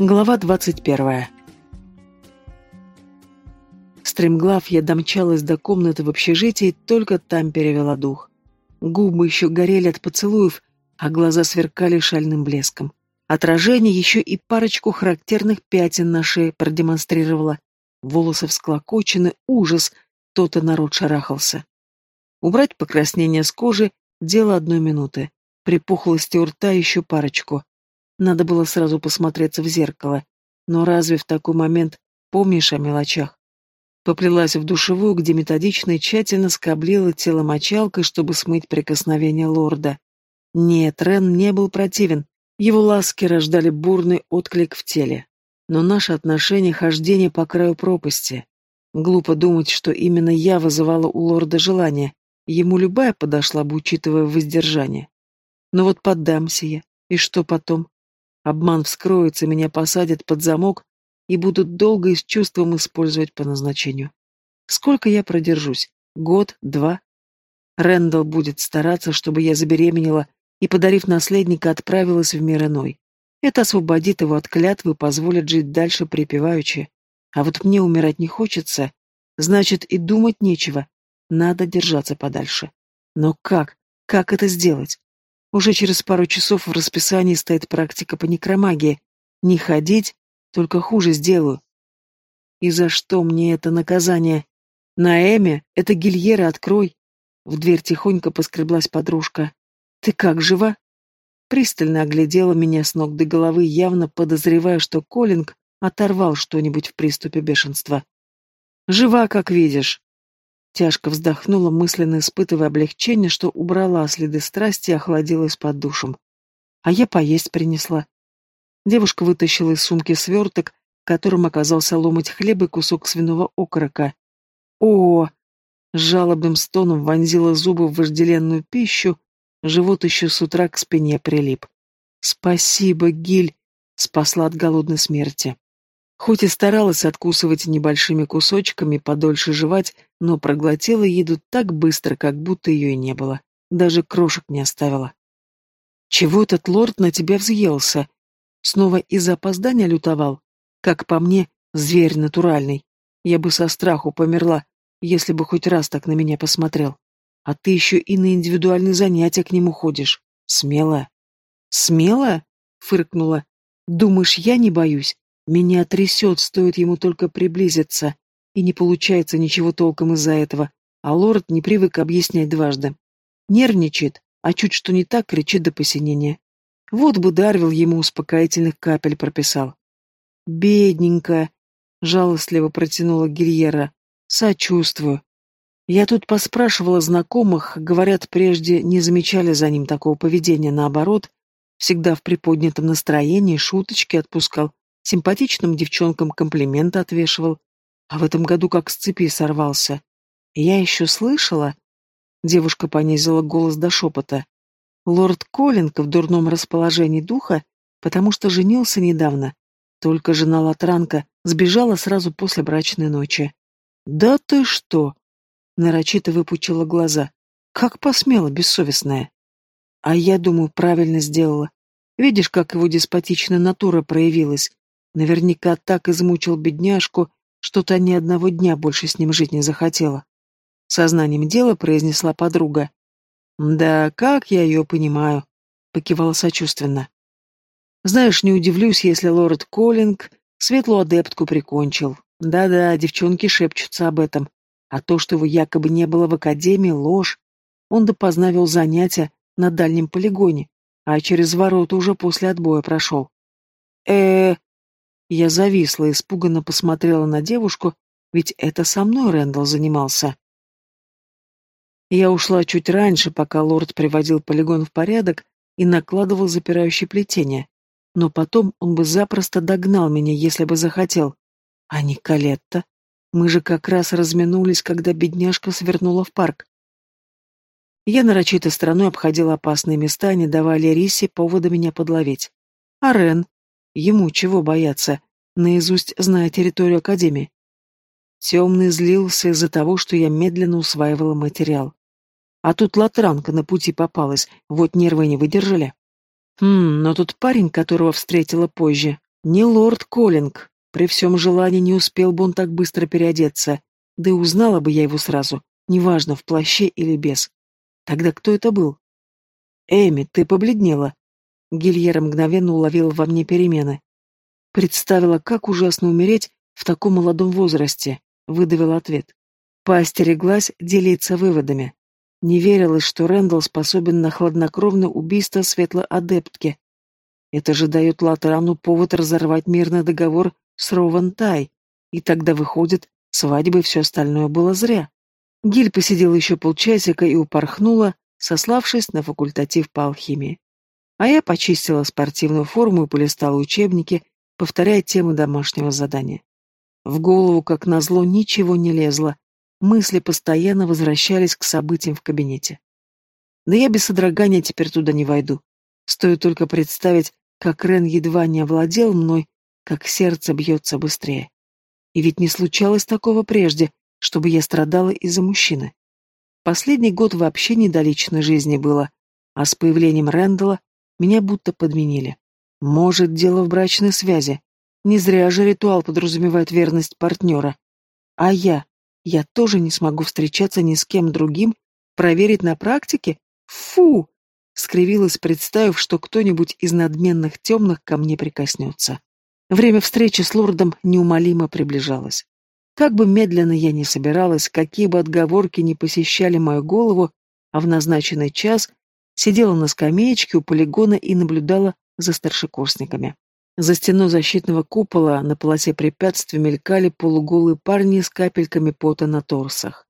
Глава двадцать первая. Стремглав я домчалась до комнаты в общежитии, только там перевела дух. Губы еще горели от поцелуев, а глаза сверкали шальным блеском. Отражение еще и парочку характерных пятен на шее продемонстрировало. Волосы всклокочены, ужас, тот-то народ шарахался. Убрать покраснение с кожи — дело одной минуты. При пухлости у рта еще парочку. Надо было сразу посмотреться в зеркало. Но разве в такой момент помнишь о мелочах? Поплелась в душевую, где методично и тщательно скоблила тело мочалкой, чтобы смыть прикосновение лорда. Нет, Рен не был противен. Его ласки рождали бурный отклик в теле. Но наше отношение — хождение по краю пропасти. Глупо думать, что именно я вызывала у лорда желание. Ему любая подошла бы, учитывая воздержание. Но вот поддамся я. И что потом? Обман вскроется, меня посадят под замок и будут долго и с чувством использовать по назначению. Сколько я продержусь? Год? Два? Рэндалл будет стараться, чтобы я забеременела и, подарив наследника, отправилась в мир иной. Это освободит его от клятвы и позволит жить дальше припеваючи. А вот мне умирать не хочется, значит, и думать нечего. Надо держаться подальше. Но как? Как это сделать? Уже через пару часов в расписании стоит практика по некромагии. Не ходить, только хуже сделаю. И за что мне это наказание? На Эме, это Гильера, открой. В дверь тихонько поскреблась подружка. Ты как, жива? Пристально оглядела меня с ног до головы, явно подозревая, что Коллинг оторвал что-нибудь в приступе бешенства. «Жива, как видишь!» Тяжко вздохнула, мысленно испытывая облегчение, что убрала следы страсти и охладилась под душем. А я поесть принесла. Девушка вытащила из сумки сверток, которым оказался ломоть хлеба и кусок свиного окорока. О! С жалобным стоном вонзила зубы в вожделенную пищу, живот еще с утра к спине прилип. Спасибо, Гиль, спасла от голодной смерти. Хоть и старалась откусывать небольшими кусочками, подольше жевать, но проглотила еду так быстро, как будто ее и не было. Даже крошек не оставила. «Чего этот лорд на тебя взъелся?» Снова из-за опоздания лютовал. Как по мне, зверь натуральный. Я бы со страху померла, если бы хоть раз так на меня посмотрел. А ты еще и на индивидуальные занятия к нему ходишь. Смелая. Смелая? Фыркнула. Думаешь, я не боюсь? Меня трясет, стоит ему только приблизиться. И не получается ничего толком из-за этого. А лорд не привык объяснять дважды. Нервничает, а чуть что не так, кричит до посинения. Вот бы Дарвил ему успокоительных капель прописал. «Бедненькая», — жалостливо протянула Гильера. «Сочувствую. Я тут поспрашивала знакомых, говорят, прежде не замечали за ним такого поведения, наоборот, всегда в приподнятом настроении, шуточки отпускал, симпатичным девчонкам комплименты отвешивал, а в этом году как с цепи сорвался. Я еще слышала... Девушка понизила голос до шепота. Лорд Коллинг в дурном расположении духа, потому что женился недавно. Только жена Латранка сбежала сразу после брачной ночи. «Да ты что!» Нарочито выпучила глаза. «Как посмела, бессовестная!» «А я думаю, правильно сделала. Видишь, как его деспотичная натура проявилась. Наверняка так измучил бедняжку, что та ни одного дня больше с ним жить не захотела». Сознанием дела произнесла подруга. «Да, как я ее понимаю», — покивала сочувственно. «Знаешь, не удивлюсь, если лорд Коллинг светлую адептку прикончил. Да-да, девчонки шепчутся об этом. А то, что его якобы не было в академии, ложь. Он допоздна вел занятия на дальнем полигоне, а через ворота уже после отбоя прошел. э Я зависла, испуганно посмотрела на девушку, ведь это со мной Рэндалл занимался. Я ушла чуть раньше, пока лорд приводил полигон в порядок и накладывал запирающее плетение. Но потом он бы запросто догнал меня, если бы захотел. А Николетта? Мы же как раз разминулись, когда бедняжка свернула в парк. Я нарочито стороной обходила опасные места, не давая Лерисе повода меня подловить. А Рен? Ему чего бояться? Наизусть зная территорию Академии. Темный злился из-за того, что я медленно усваивала материал. А тут латранка на пути попалась, вот нервы не выдержали. Хм, но тут парень, которого встретила позже, Не лорд Коллинг. При всем желании не успел бы он так быстро переодеться. Да и узнала бы я его сразу, неважно, в плаще или без. Тогда кто это был? Эми, ты побледнела. Гильера мгновенно уловила во мне перемены. Представила, как ужасно умереть в таком молодом возрасте, выдавила ответ. Поостереглась делиться выводами. Не верилось, что Рэндалл способен на хладнокровное убийство светлой адептки. Это же дает Латерану повод разорвать мирный договор с Рован Тай, и тогда выходит, свадьба и все остальное было зря. Гиль посидела еще полчасика и упорхнула, сославшись на факультатив по алхимии. А я почистила спортивную форму и полистала учебники, повторяя темы домашнего задания. В голову, как назло, ничего не лезло, мысли постоянно возвращались к событиям в кабинете. Да я без содрогания теперь туда не войду. Стоит только представить, как Рен едва не овладел мной, как сердце бьется быстрее. И ведь не случалось такого прежде, чтобы я страдала из-за мужчины. Последний год вообще не до личной жизни было, а с появлением Рэндала меня будто подменили. Может, дело в брачной связи. Не зря же ритуал подразумевает верность партнера. А я? Я тоже не смогу встречаться ни с кем другим? Проверить на практике? Фу! Скривилась, представив, что кто-нибудь из надменных темных ко мне прикоснется. Время встречи с лордом неумолимо приближалось. Как бы медленно я ни собиралась, какие бы отговорки ни посещали мою голову, а в назначенный час сидела на скамеечке у полигона и наблюдала за старшекурсниками. За стеной защитного купола на полосе препятствий мелькали полуголые парни с капельками пота на торсах.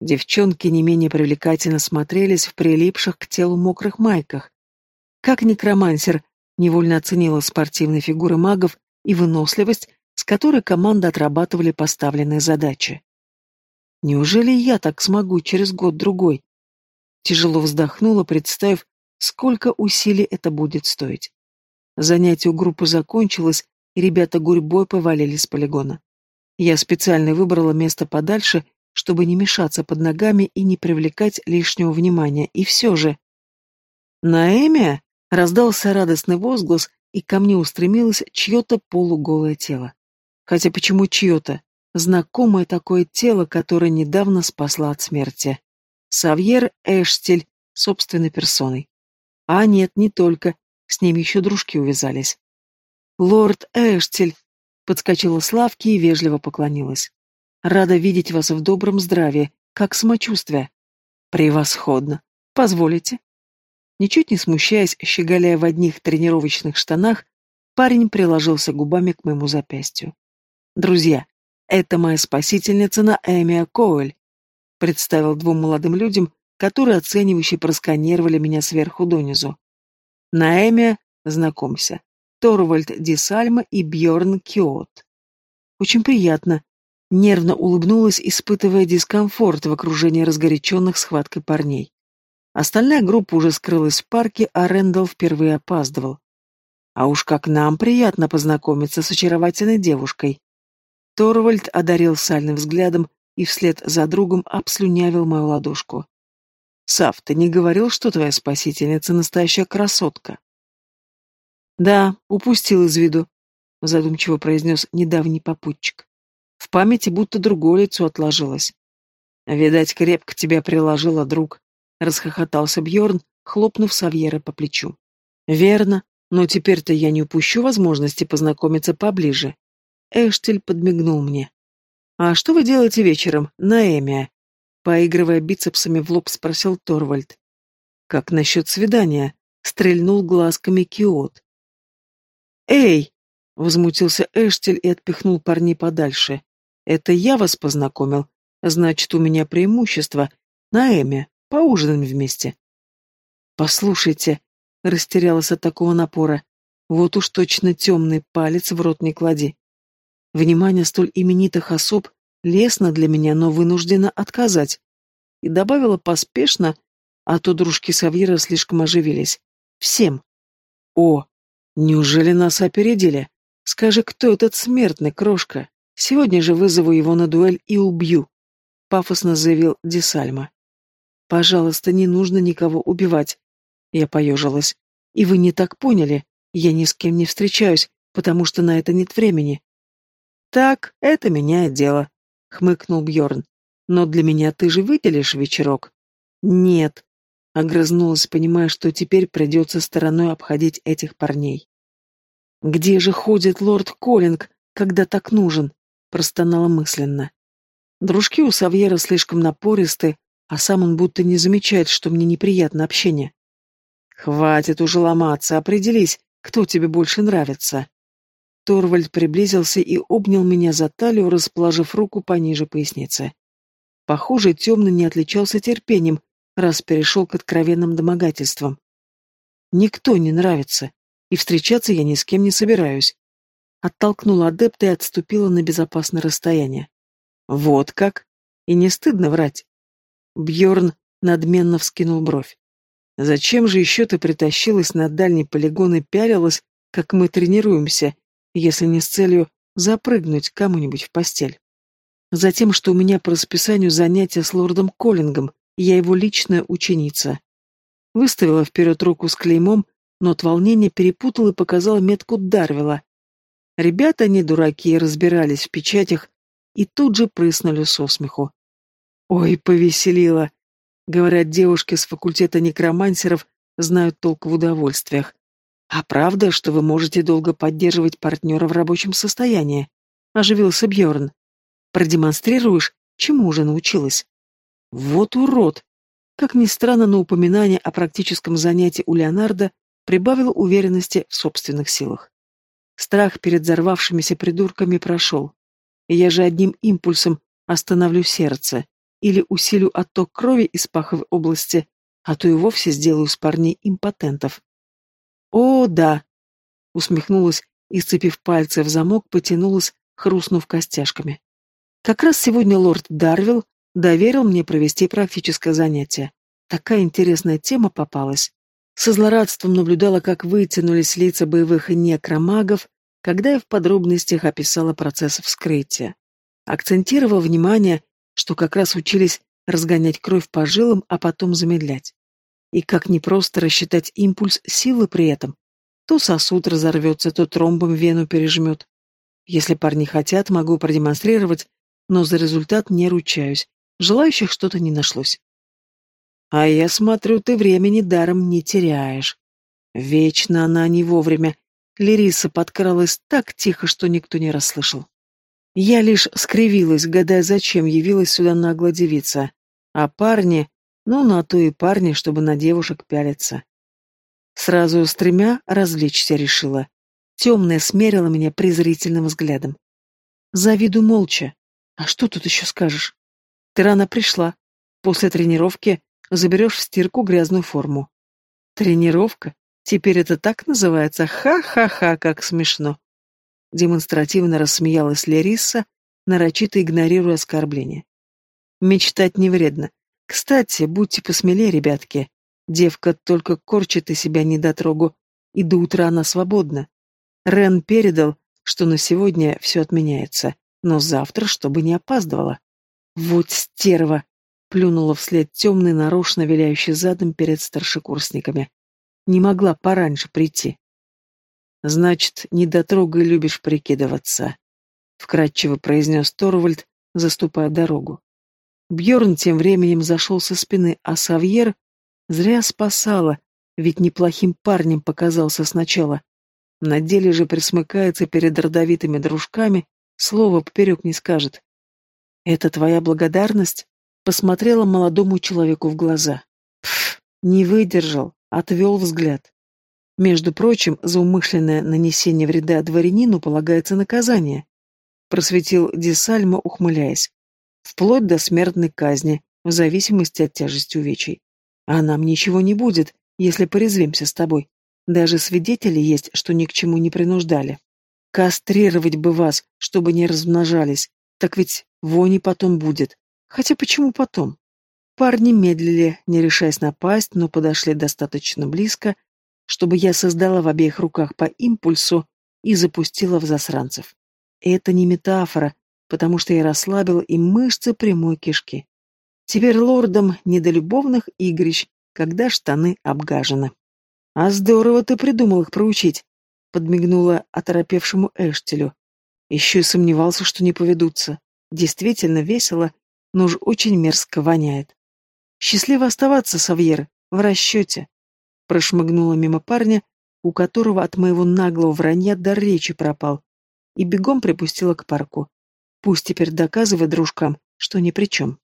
Девчонки не менее привлекательно смотрелись в прилипших к телу мокрых майках. Как некромансер невольно оценила спортивные фигуры магов и выносливость, с которой команда отрабатывали поставленные задачи. Неужели я так смогу через год-другой? Тяжело вздохнула, представив, сколько усилий это будет стоить. Занятие у группы закончилось, и ребята гурьбой повалили с полигона. Я специально выбрала место подальше, чтобы не мешаться под ногами и не привлекать лишнего внимания, и все же... «Наэмия!» — раздался радостный возглас, и ко мне устремилось чье-то полуголое тело. Хотя почему чье-то? Знакомое такое тело, которое недавно спасла от смерти. Савьер Эштель собственной персоной. А нет, не только, с ним еще дружки увязались. «Лорд Эштель!» — подскочила Славки и вежливо поклонилась. «Рада видеть вас в добром здравии. Как самочувствие?» «Превосходно. Позволите?» Ничуть не смущаясь, щеголяя в одних тренировочных штанах, парень приложился губами к моему запястью. «Друзья, это моя спасительница на Наэмия Коэль», представил двум молодым людям, которые оценивающе просканировали меня сверху донизу. Наэмия, знакомься, Торвальд Дисальма и Бьорн Киот. Очень приятно. Нервно улыбнулась, испытывая дискомфорт в окружении разгоряченных схваткой парней. Остальная группа уже скрылась в парке, а Рэндалл впервые опаздывал. А уж как нам приятно познакомиться с очаровательной девушкой. Торвальд одарил сальным взглядом и вслед за другом обслюнявил мою ладошку. Сав, ты не говорил, что твоя спасительница настоящая красотка? Да, упустил из виду, задумчиво произнес недавний попутчик. В памяти будто другое лицо отложилось. Видать, крепко тебя приложила, друг, расхохотался Бьорн, хлопнув Савьера по плечу. Верно, но теперь-то я не упущу возможности познакомиться поближе. Эштель подмигнул мне. А что вы делаете вечером, Наэмия? Поигрывая бицепсами в лоб, спросил Торвальд. «Как насчет свидания?» — стрельнул глазками Киот. «Эй!» — возмутился Эштель и отпихнул парней подальше. «Это я вас познакомил. Значит, у меня преимущество. На Эме. Поужинаем вместе». «Послушайте», — растерялась от такого напора, — «вот уж точно темный палец в рот не клади. Внимание столь именитых особ Лестно для меня, но вынуждена отказать. И добавила поспешно, а то дружки Савьера слишком оживились. Всем. О, неужели нас опередили? Скажи, кто этот смертный, крошка? Сегодня же вызову его на дуэль и убью, пафосно заявил Десальма. Пожалуйста, не нужно никого убивать. Я поежилась. И вы не так поняли. Я ни с кем не встречаюсь. потому что на это нет времени. Так, это меняет дело, хмыкнул Бьорн. Но для меня ты же выделишь вечерок. Нет, огрызнулась, понимая, что теперь придется стороной обходить этих парней. Где же ходит лорд Коллинг, когда так нужен? простонала мысленно. Дружки у Савьера слишком напористы, а сам он будто не замечает, что мне неприятно общение. Хватит уже ломаться, определись, кто тебе больше нравится. Торвальд приблизился и обнял меня за талию, расположив руку пониже поясницы. Похоже, темный не отличался терпением, раз перешел к откровенным домогательствам. Никто не нравится, и встречаться я ни с кем не собираюсь. Оттолкнула адепта и отступила на безопасное расстояние. Вот как? И не стыдно врать. Бьорн надменно вскинул бровь. Зачем же еще ты притащилась на дальний полигон и пялилась, как мы тренируемся, если не с целью запрыгнуть кому-нибудь в постель? Затем, что у меня по расписанию занятия с лордом Коллингом, я его личная ученица. Выставила вперед руку с клеймом, но от волнения перепутала и показала метку Дарвила. Ребята, не дураки, разбирались в печатях и тут же прыснули со смеху. Ой, повеселила. Говорят, девушки с факультета некромансеров знают толк в удовольствиях. А правда, что вы можете долго поддерживать партнера в рабочем состоянии? Оживился Бьорн. Продемонстрируешь, чему уже научилась? Вот урод! Как ни странно, но упоминание о практическом занятии у Леонардо прибавило уверенности в собственных силах. Страх перед взорвавшимися придурками прошел. Я же одним импульсом остановлю сердце или усилю отток крови из паховой области, а то и вовсе сделаю с парней импотентов. «О, да!» — усмехнулась и, сцепив пальцы в замок, потянулась, хрустнув костяшками. «Как раз сегодня лорд Дарвилл доверил мне провести практическое занятие. Такая интересная тема попалась. Со злорадством наблюдала, как вытянулись лица боевых некромагов, когда я в подробностях описала процесс вскрытия. Акцентировала внимание, что как раз учились разгонять кровь по жилам, а потом замедлять. И как непросто рассчитать импульс силы при этом. То сосуд разорвется, то тромбом вену пережмет. Если парни хотят, могу продемонстрировать, но за результат не ручаюсь. Желающих что-то не нашлось. А я смотрю, ты времени даром не теряешь. Вечно она не вовремя. Лериса подкралась так тихо, что никто не расслышал. Я лишь скривилась, гадая, зачем явилась сюда наглая девица. А парни... Ну, на то и парни, чтобы на девушек пялиться. Сразу с тремя развлечься решила. Темная смерила меня презрительным взглядом. Завиду молча. А что тут еще скажешь? Ты рано пришла. После тренировки заберешь в стирку грязную форму. Тренировка? Теперь это так называется? Ха-ха-ха, как смешно. Демонстративно рассмеялась Лериса, нарочито игнорируя оскорбление. Мечтать не вредно. Кстати, будьте посмелее, ребятки. Девка только корчит из себя недотрогу, и до утра она свободна. Рен передал, что на сегодня все отменяется, но завтра, чтобы не опаздывала. Вот стерва! Плюнула вслед темный, нарочно виляющий задом перед старшекурсниками. Не могла пораньше прийти. Значит, недотрогой любишь прикидываться, вкратчиво произнес Торвальд, заступая дорогу. Бьорн тем временем зашел со спины, а Савьер зря спасала, ведь неплохим парнем показался сначала. На деле же присмыкается перед родовитыми дружками, слова поперек не скажет. «Это твоя благодарность?» Посмотрела молодому человеку в глаза. Пф, не выдержал, отвел взгляд. Между прочим, за умышленное нанесение вреда дворянину полагается наказание. Просветил Десальма, ухмыляясь. Вплоть до смертной казни, в зависимости от тяжести увечий. А нам ничего не будет, если порезвимся с тобой. Даже свидетели есть, что ни к чему не принуждали. Кастрировать бы вас, чтобы не размножались, так ведь вони потом будет. Хотя почему потом? Парни медлили, не решаясь напасть, но подошли достаточно близко, чтобы я создала в обеих руках по импульсу и запустила в засранцев. Это не метафора, потому что я расслабила им мышцы прямой кишки. Теперь лордам не до любовных игрищ, когда штаны обгажены. А здорово ты придумал их проучить. подмигнула оторопевшему Эштелю. Еще и сомневался, что не поведутся. Действительно весело, но уж очень мерзко воняет. «Счастливо оставаться, Савьер, в расчете!» Прошмыгнула мимо парня, у которого от моего наглого вранья дар речи пропал, и бегом припустила к парку. Пусть теперь доказывает дружкам, что ни при чем.